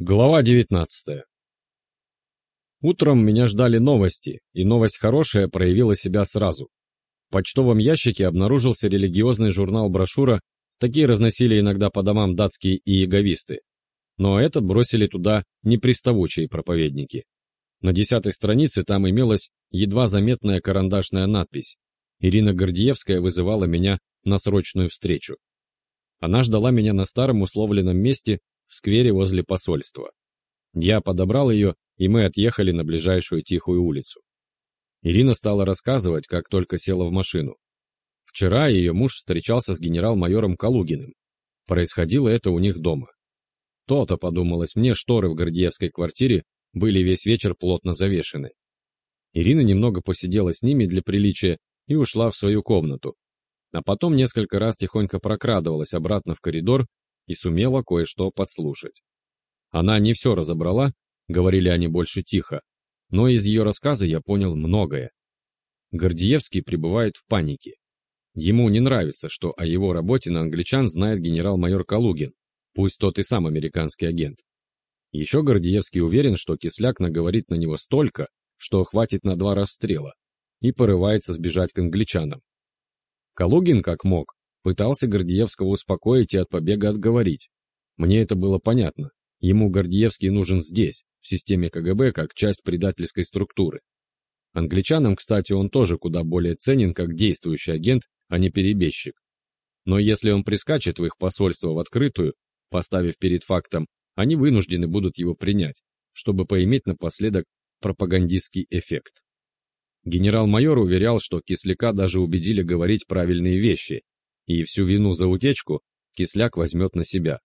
Глава 19 Утром меня ждали новости, и новость хорошая проявила себя сразу. В почтовом ящике обнаружился религиозный журнал-брошюра, такие разносили иногда по домам датские и яговисты. Но этот бросили туда неприставучие проповедники. На десятой странице там имелась едва заметная карандашная надпись. Ирина Гордеевская вызывала меня на срочную встречу. Она ждала меня на старом условленном месте в сквере возле посольства. Я подобрал ее, и мы отъехали на ближайшую тихую улицу. Ирина стала рассказывать, как только села в машину. Вчера ее муж встречался с генерал-майором Калугиным. Происходило это у них дома. То-то, подумалось мне, шторы в Гордеевской квартире были весь вечер плотно завешены. Ирина немного посидела с ними для приличия и ушла в свою комнату. А потом несколько раз тихонько прокрадывалась обратно в коридор и сумела кое-что подслушать. Она не все разобрала, говорили они больше тихо, но из ее рассказа я понял многое. Гордиевский пребывает в панике. Ему не нравится, что о его работе на англичан знает генерал-майор Калугин, пусть тот и сам американский агент. Еще Гордиевский уверен, что Кисляк наговорит на него столько, что хватит на два расстрела, и порывается сбежать к англичанам. Калугин, как мог, Пытался Гордеевского успокоить и от побега отговорить. Мне это было понятно. Ему Гордеевский нужен здесь, в системе КГБ, как часть предательской структуры. Англичанам, кстати, он тоже куда более ценен как действующий агент, а не перебежчик. Но если он прискачет в их посольство в открытую, поставив перед фактом, они вынуждены будут его принять, чтобы поиметь напоследок пропагандистский эффект. Генерал-майор уверял, что Кисляка даже убедили говорить правильные вещи, и всю вину за утечку Кисляк возьмет на себя.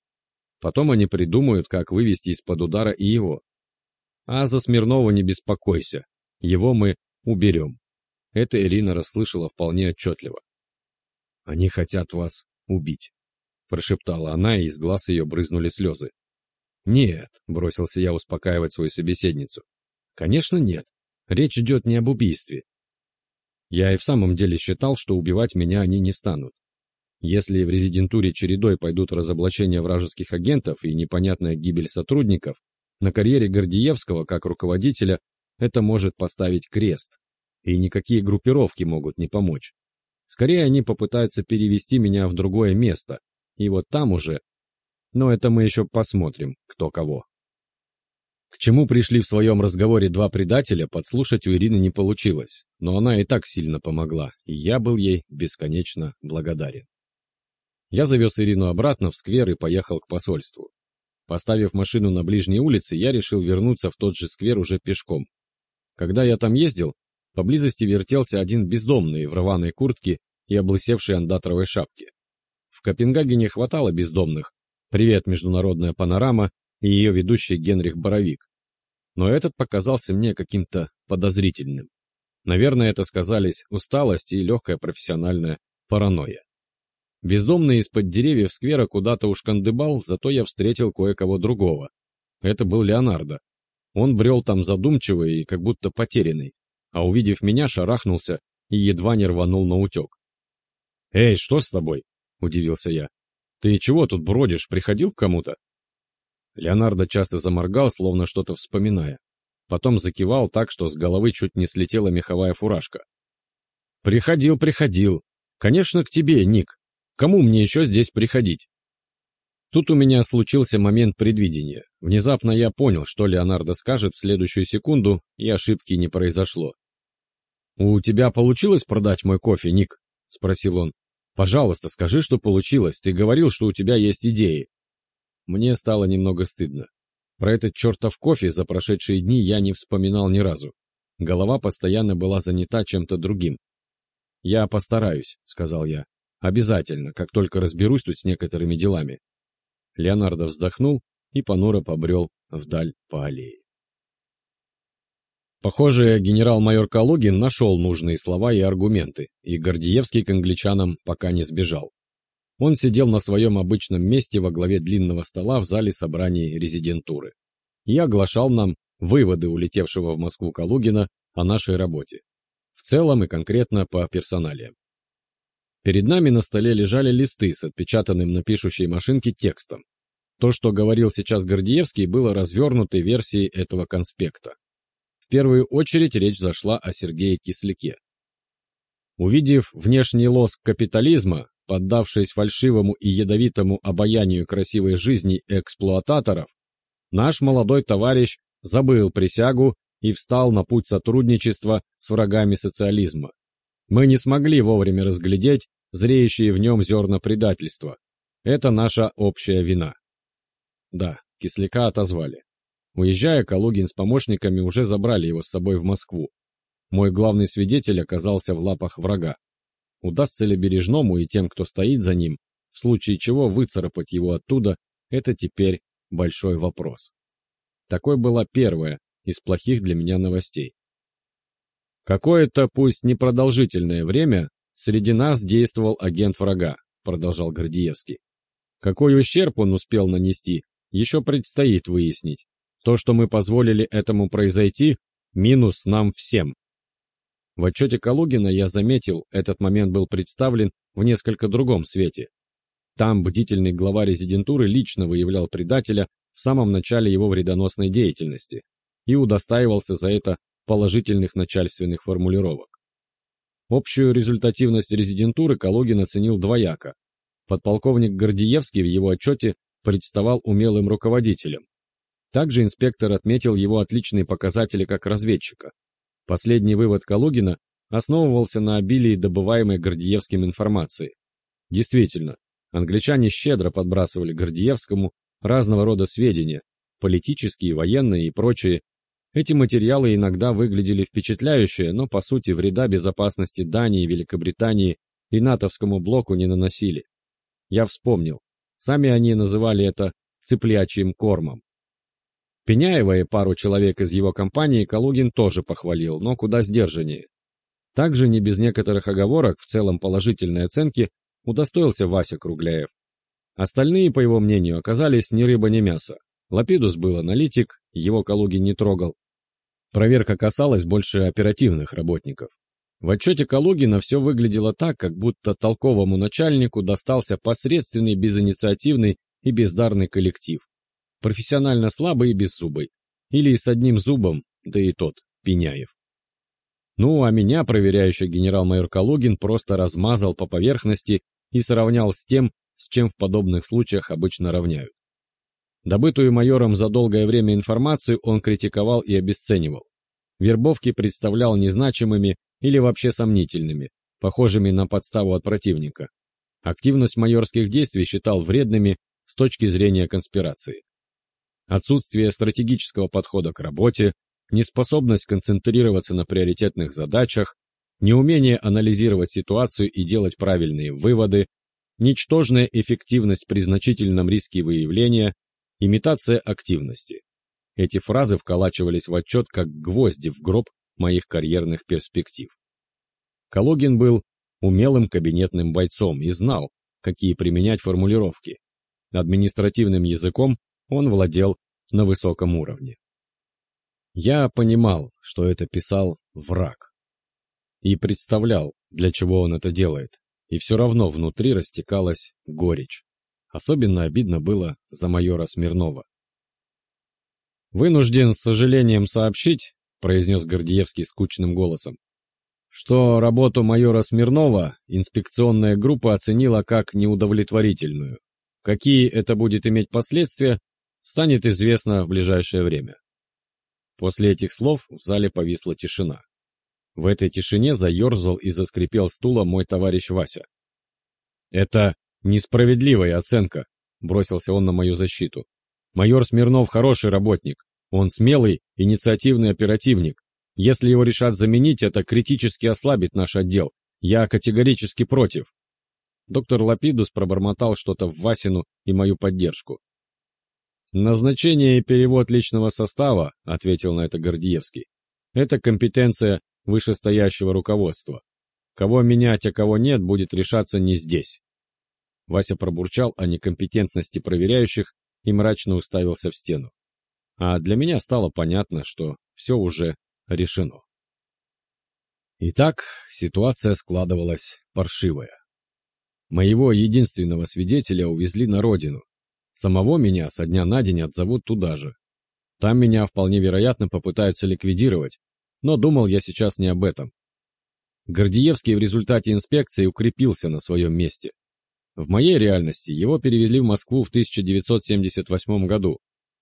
Потом они придумают, как вывести из-под удара и его. А за Смирнова не беспокойся, его мы уберем. Это Ирина расслышала вполне отчетливо. «Они хотят вас убить», — прошептала она, и из глаз ее брызнули слезы. «Нет», — бросился я успокаивать свою собеседницу. «Конечно нет. Речь идет не об убийстве. Я и в самом деле считал, что убивать меня они не станут. Если в резидентуре чередой пойдут разоблачения вражеских агентов и непонятная гибель сотрудников, на карьере Гордиевского как руководителя это может поставить крест, и никакие группировки могут не помочь. Скорее они попытаются перевести меня в другое место, и вот там уже... Но это мы еще посмотрим, кто кого. К чему пришли в своем разговоре два предателя, подслушать у Ирины не получилось, но она и так сильно помогла, и я был ей бесконечно благодарен. Я завез Ирину обратно в сквер и поехал к посольству. Поставив машину на ближней улице, я решил вернуться в тот же сквер уже пешком. Когда я там ездил, поблизости вертелся один бездомный в рваной куртке и облысевшей андатровой шапке. В Копенгагене хватало бездомных. Привет, международная панорама и ее ведущий Генрих Боровик. Но этот показался мне каким-то подозрительным. Наверное, это сказались усталость и легкая профессиональная паранойя. Бездомный из-под деревьев сквера куда-то ушкандыбал, зато я встретил кое-кого другого. Это был Леонардо. Он брел там задумчивый и как будто потерянный, а увидев меня, шарахнулся и едва не рванул на утек. «Эй, что с тобой?» – удивился я. «Ты чего тут бродишь, приходил к кому-то?» Леонардо часто заморгал, словно что-то вспоминая. Потом закивал так, что с головы чуть не слетела меховая фуражка. «Приходил, приходил. Конечно, к тебе, Ник. Кому мне еще здесь приходить? Тут у меня случился момент предвидения. Внезапно я понял, что Леонардо скажет в следующую секунду, и ошибки не произошло. «У тебя получилось продать мой кофе, Ник?» – спросил он. «Пожалуйста, скажи, что получилось. Ты говорил, что у тебя есть идеи». Мне стало немного стыдно. Про этот чертов кофе за прошедшие дни я не вспоминал ни разу. Голова постоянно была занята чем-то другим. «Я постараюсь», — сказал я. Обязательно, как только разберусь тут с некоторыми делами. Леонардо вздохнул и понуро побрел вдаль по аллее. Похоже, генерал-майор Калугин нашел нужные слова и аргументы, и Гордиевский к англичанам пока не сбежал. Он сидел на своем обычном месте во главе длинного стола в зале собраний резидентуры и оглашал нам выводы улетевшего в Москву Калугина о нашей работе. В целом и конкретно по персоналиям. Перед нами на столе лежали листы с отпечатанным на пишущей машинке текстом. То, что говорил сейчас Гордеевский, было развернутой версией этого конспекта. В первую очередь речь зашла о Сергее Кисляке. Увидев внешний лоск капитализма, поддавшись фальшивому и ядовитому обаянию красивой жизни эксплуататоров, наш молодой товарищ забыл присягу и встал на путь сотрудничества с врагами социализма. Мы не смогли вовремя разглядеть зреющие в нем зерна предательства. Это наша общая вина. Да, кисляка отозвали. Уезжая, Калугин с помощниками уже забрали его с собой в Москву. Мой главный свидетель оказался в лапах врага. Удастся ли Бережному и тем, кто стоит за ним, в случае чего выцарапать его оттуда, это теперь большой вопрос. Такой была первая из плохих для меня новостей. Какое-то, пусть непродолжительное время, среди нас действовал агент врага, продолжал Гордиевский. Какой ущерб он успел нанести, еще предстоит выяснить. То, что мы позволили этому произойти, минус нам всем. В отчете Калугина я заметил, этот момент был представлен в несколько другом свете. Там бдительный глава резидентуры лично выявлял предателя в самом начале его вредоносной деятельности и удостаивался за это положительных начальственных формулировок. Общую результативность резидентуры Калугин оценил двояко. Подполковник Гордиевский в его отчете представал умелым руководителем. Также инспектор отметил его отличные показатели как разведчика. Последний вывод Калугина основывался на обилии добываемой Гордиевским информации. Действительно, англичане щедро подбрасывали Гордиевскому разного рода сведения, политические, военные и прочие. Эти материалы иногда выглядели впечатляюще, но по сути вреда безопасности Дании, Великобритании и натовскому блоку не наносили. Я вспомнил. Сами они называли это цыплячьим кормом. Пеняева и пару человек из его компании Калугин тоже похвалил, но куда сдержаннее. Также не без некоторых оговорок, в целом положительной оценки, удостоился Вася Кругляев. Остальные, по его мнению, оказались ни рыба, ни мясо. Лапидус был аналитик, его Калугин не трогал. Проверка касалась больше оперативных работников. В отчете Калугина все выглядело так, как будто толковому начальнику достался посредственный, безинициативный и бездарный коллектив профессионально слабый и беззубый. Или с одним зубом, да и тот, Пеняев. Ну, а меня, проверяющий генерал-майор Калугин, просто размазал по поверхности и сравнял с тем, с чем в подобных случаях обычно равняют. Добытую майором за долгое время информацию он критиковал и обесценивал. Вербовки представлял незначимыми или вообще сомнительными, похожими на подставу от противника. Активность майорских действий считал вредными с точки зрения конспирации отсутствие стратегического подхода к работе, неспособность концентрироваться на приоритетных задачах, неумение анализировать ситуацию и делать правильные выводы, ничтожная эффективность при значительном риске выявления, имитация активности. Эти фразы вколачивались в отчет как гвозди в гроб моих карьерных перспектив. Калугин был умелым кабинетным бойцом и знал, какие применять формулировки. Административным языком он владел на высоком уровне. Я понимал, что это писал враг. И представлял, для чего он это делает. И все равно внутри растекалась горечь. Особенно обидно было за майора Смирнова. «Вынужден с сожалением сообщить», — произнес Гордеевский скучным голосом, что работу майора Смирнова инспекционная группа оценила как неудовлетворительную. Какие это будет иметь последствия, станет известно в ближайшее время. После этих слов в зале повисла тишина. В этой тишине заерзал и заскрипел стула мой товарищ Вася. «Это несправедливая оценка», — бросился он на мою защиту. «Майор Смирнов хороший работник. Он смелый, инициативный оперативник. Если его решат заменить, это критически ослабит наш отдел. Я категорически против». Доктор Лапидус пробормотал что-то в Васину и мою поддержку. «Назначение и перевод личного состава», — ответил на это Гордиевский, — «это компетенция вышестоящего руководства. Кого менять, а кого нет, будет решаться не здесь». Вася пробурчал о некомпетентности проверяющих и мрачно уставился в стену. А для меня стало понятно, что все уже решено. Итак, ситуация складывалась паршивая. Моего единственного свидетеля увезли на родину, Самого меня со дня на день отзовут туда же. Там меня вполне вероятно попытаются ликвидировать, но думал я сейчас не об этом. Гордиевский в результате инспекции укрепился на своем месте. В моей реальности его перевели в Москву в 1978 году,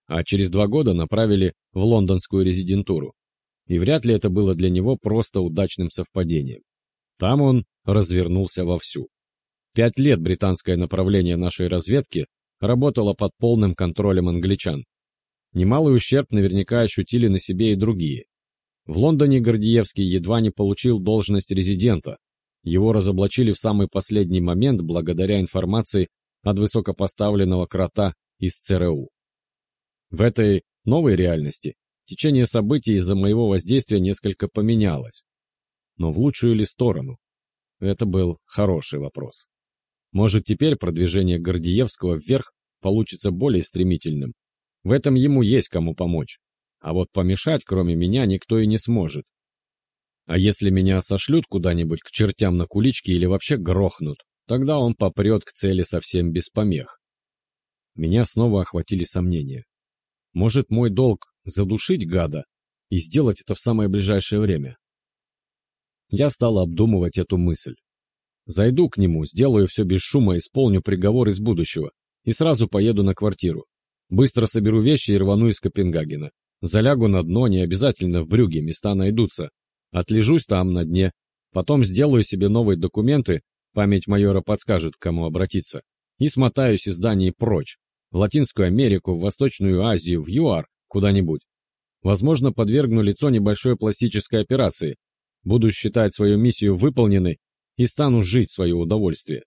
а через два года направили в лондонскую резидентуру. И вряд ли это было для него просто удачным совпадением. Там он развернулся вовсю. Пять лет британское направление нашей разведки работало под полным контролем англичан. Немалый ущерб наверняка ощутили на себе и другие. В Лондоне Гордиевский едва не получил должность резидента. Его разоблачили в самый последний момент благодаря информации от высокопоставленного крота из ЦРУ. В этой новой реальности течение событий из-за моего воздействия несколько поменялось. Но в лучшую ли сторону? Это был хороший вопрос. Может, теперь продвижение Гордиевского вверх получится более стремительным. В этом ему есть кому помочь. А вот помешать, кроме меня, никто и не сможет. А если меня сошлют куда-нибудь к чертям на куличке или вообще грохнут, тогда он попрет к цели совсем без помех. Меня снова охватили сомнения. Может, мой долг задушить гада и сделать это в самое ближайшее время? Я стал обдумывать эту мысль. Зайду к нему, сделаю все без шума, исполню приговор из будущего и сразу поеду на квартиру. Быстро соберу вещи и рвану из Копенгагена. Залягу на дно, не обязательно в брюге, места найдутся. Отлежусь там на дне. Потом сделаю себе новые документы, память майора подскажет, к кому обратиться. И смотаюсь из Дании прочь. В Латинскую Америку, в Восточную Азию, в ЮАР, куда-нибудь. Возможно, подвергну лицо небольшой пластической операции. Буду считать свою миссию выполненной и стану жить в свое удовольствие.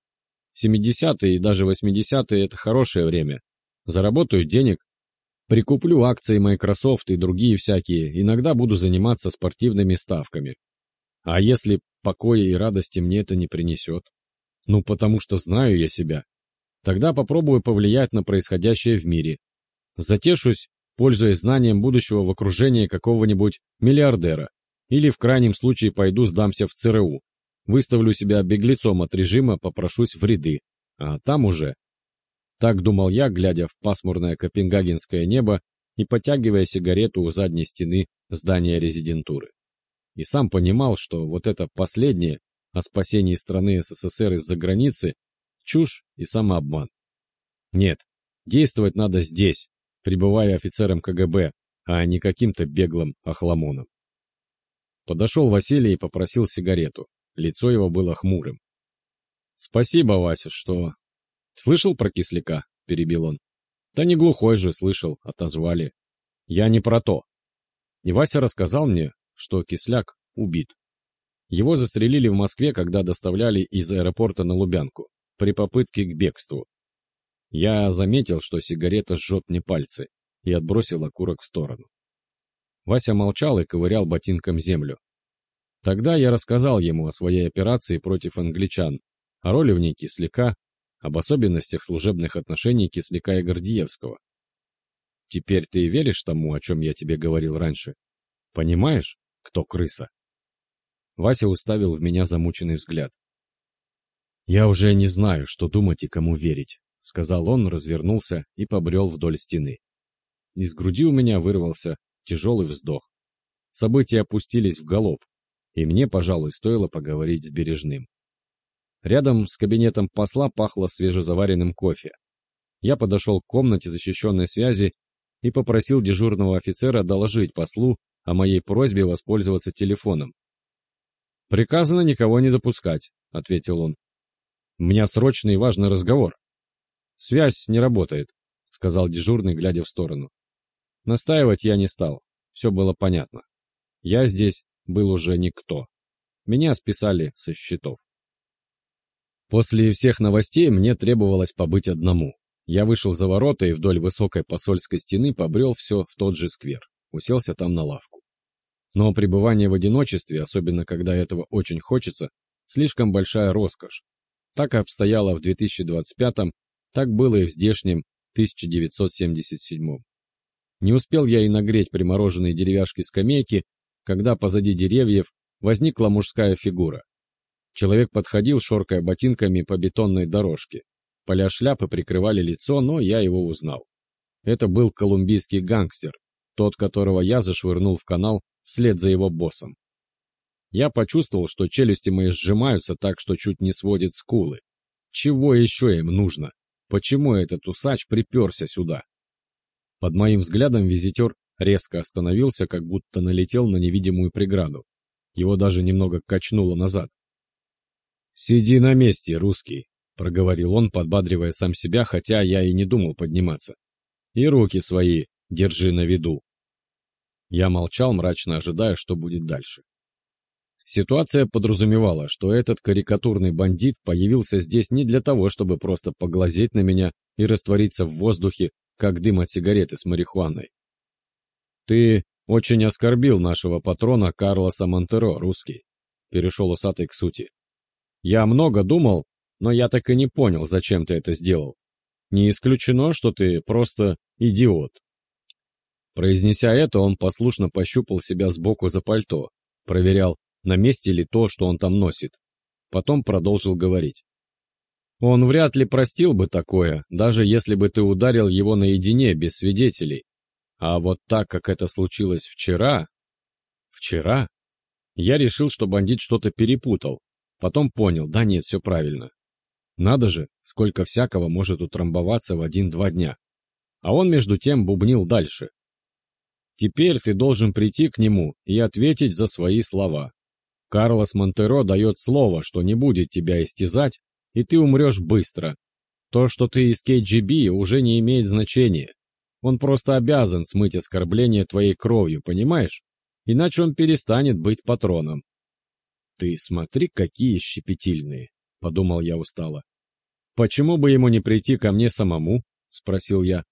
70-е и даже 80-е – это хорошее время. Заработаю денег, прикуплю акции Microsoft и другие всякие, иногда буду заниматься спортивными ставками. А если покоя и радости мне это не принесет? Ну, потому что знаю я себя. Тогда попробую повлиять на происходящее в мире. Затешусь, пользуясь знанием будущего в окружении какого-нибудь миллиардера. Или в крайнем случае пойду сдамся в ЦРУ, Выставлю себя беглецом от режима, попрошусь в ряды. А там уже... Так думал я, глядя в пасмурное копенгагенское небо и потягивая сигарету у задней стены здания резидентуры. И сам понимал, что вот это последнее о спасении страны СССР из-за границы – чушь и самообман. Нет, действовать надо здесь, пребывая офицером КГБ, а не каким-то беглым охламоном. Подошел Василий и попросил сигарету. Лицо его было хмурым. «Спасибо, Вася, что...» «Слышал про кисляка?» — перебил он. «Да не глухой же, слышал, отозвали. Я не про то». И Вася рассказал мне, что кисляк убит. Его застрелили в Москве, когда доставляли из аэропорта на Лубянку, при попытке к бегству. Я заметил, что сигарета жжет мне пальцы, и отбросил окурок в сторону. Вася молчал и ковырял ботинком землю, Тогда я рассказал ему о своей операции против англичан, о роли в ней Кисляка, об особенностях служебных отношений Кисляка и Гордиевского. Теперь ты веришь тому, о чем я тебе говорил раньше? Понимаешь, кто крыса? Вася уставил в меня замученный взгляд. «Я уже не знаю, что думать и кому верить», — сказал он, развернулся и побрел вдоль стены. Из груди у меня вырвался тяжелый вздох. События опустились в галоп, и мне, пожалуй, стоило поговорить с Бережным. Рядом с кабинетом посла пахло свежезаваренным кофе. Я подошел к комнате защищенной связи и попросил дежурного офицера доложить послу о моей просьбе воспользоваться телефоном. «Приказано никого не допускать», — ответил он. «У меня срочный и важный разговор». «Связь не работает», — сказал дежурный, глядя в сторону. Настаивать я не стал, все было понятно. Я здесь был уже никто. Меня списали со счетов. После всех новостей мне требовалось побыть одному. Я вышел за ворота и вдоль высокой посольской стены побрел все в тот же сквер. Уселся там на лавку. Но пребывание в одиночестве, особенно когда этого очень хочется, слишком большая роскошь. Так обстояло в 2025-м, так было и в здешнем 1977-м. Не успел я и нагреть примороженные деревяшки скамейки, когда позади деревьев возникла мужская фигура. Человек подходил, шоркая ботинками по бетонной дорожке. Поля шляпы прикрывали лицо, но я его узнал. Это был колумбийский гангстер, тот, которого я зашвырнул в канал вслед за его боссом. Я почувствовал, что челюсти мои сжимаются так, что чуть не сводит скулы. Чего еще им нужно? Почему этот усач приперся сюда? Под моим взглядом визитер резко остановился, как будто налетел на невидимую преграду. Его даже немного качнуло назад. «Сиди на месте, русский», — проговорил он, подбадривая сам себя, хотя я и не думал подниматься. «И руки свои держи на виду». Я молчал, мрачно ожидая, что будет дальше. Ситуация подразумевала, что этот карикатурный бандит появился здесь не для того, чтобы просто поглазеть на меня и раствориться в воздухе, как дым от сигареты с марихуаной. «Ты очень оскорбил нашего патрона Карлоса Монтеро, русский», — перешел усатый к сути. «Я много думал, но я так и не понял, зачем ты это сделал. Не исключено, что ты просто идиот». Произнеся это, он послушно пощупал себя сбоку за пальто, проверял, на месте ли то, что он там носит. Потом продолжил говорить. Он вряд ли простил бы такое, даже если бы ты ударил его наедине, без свидетелей. А вот так, как это случилось вчера... Вчера? Я решил, что бандит что-то перепутал. Потом понял, да нет, все правильно. Надо же, сколько всякого может утрамбоваться в один-два дня. А он между тем бубнил дальше. Теперь ты должен прийти к нему и ответить за свои слова. Карлос Монтеро дает слово, что не будет тебя истязать, и ты умрешь быстро. То, что ты из КГБ, уже не имеет значения. Он просто обязан смыть оскорбление твоей кровью, понимаешь? Иначе он перестанет быть патроном. Ты смотри, какие щепетильные, подумал я устало. Почему бы ему не прийти ко мне самому? Спросил я.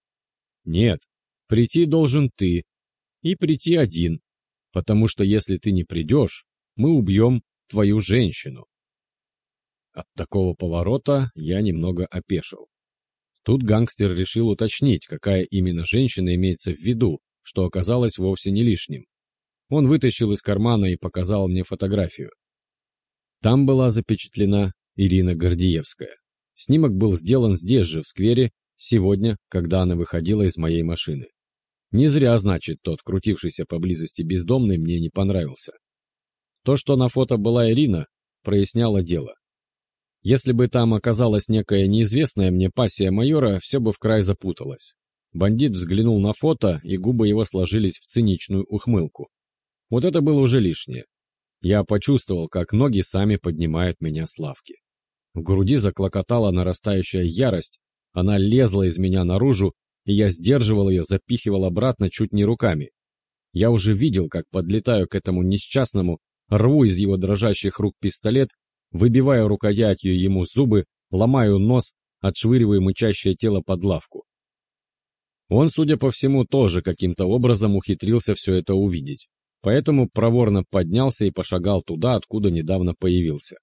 Нет, прийти должен ты. И прийти один. Потому что если ты не придешь, мы убьем твою женщину. От такого поворота я немного опешил. Тут гангстер решил уточнить, какая именно женщина имеется в виду, что оказалось вовсе не лишним. Он вытащил из кармана и показал мне фотографию. Там была запечатлена Ирина Гордиевская. Снимок был сделан здесь же, в сквере, сегодня, когда она выходила из моей машины. Не зря, значит, тот, крутившийся поблизости бездомный, мне не понравился. То, что на фото была Ирина, проясняло дело. Если бы там оказалась некая неизвестная мне пассия майора, все бы в край запуталось. Бандит взглянул на фото, и губы его сложились в циничную ухмылку. Вот это было уже лишнее. Я почувствовал, как ноги сами поднимают меня с лавки. В груди заклокотала нарастающая ярость, она лезла из меня наружу, и я сдерживал ее, запихивал обратно чуть не руками. Я уже видел, как подлетаю к этому несчастному, рву из его дрожащих рук пистолет, выбиваю рукоятью ему зубы, ломаю нос, отшвыриваю мычащее тело под лавку. Он, судя по всему, тоже каким-то образом ухитрился все это увидеть, поэтому проворно поднялся и пошагал туда, откуда недавно появился.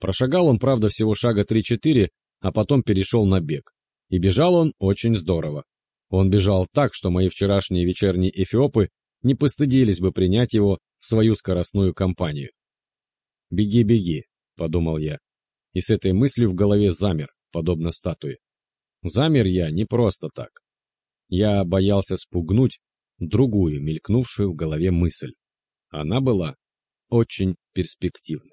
Прошагал он, правда, всего шага 3-4, а потом перешел на бег. И бежал он очень здорово. Он бежал так, что мои вчерашние вечерние эфиопы не постыдились бы принять его в свою скоростную компанию. «Беги, беги», — подумал я, и с этой мыслью в голове замер, подобно статуе. Замер я не просто так. Я боялся спугнуть другую, мелькнувшую в голове мысль. Она была очень перспективна.